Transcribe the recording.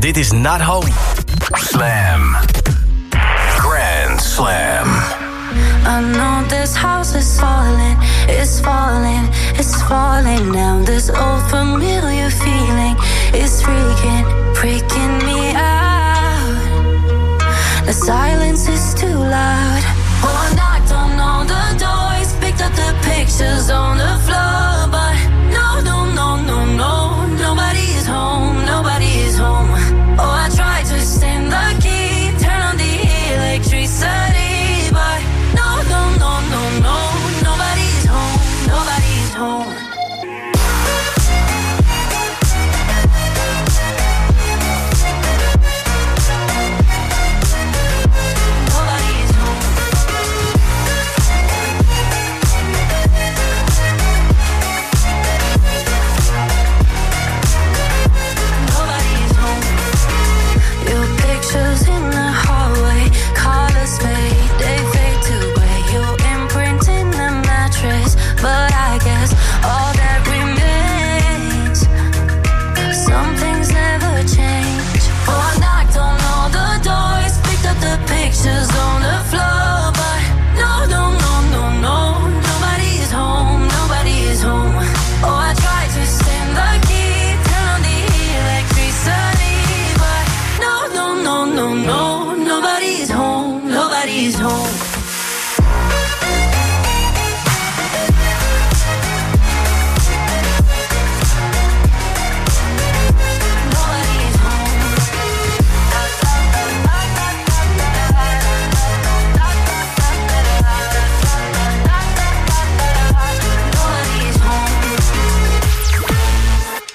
Dit is Not Holy. Slam. Grand Slam. I know this house is falling, it's falling, it's falling now. This old familiar feeling is freaking, freaking me out. The silence is too loud. Oh, no. she's home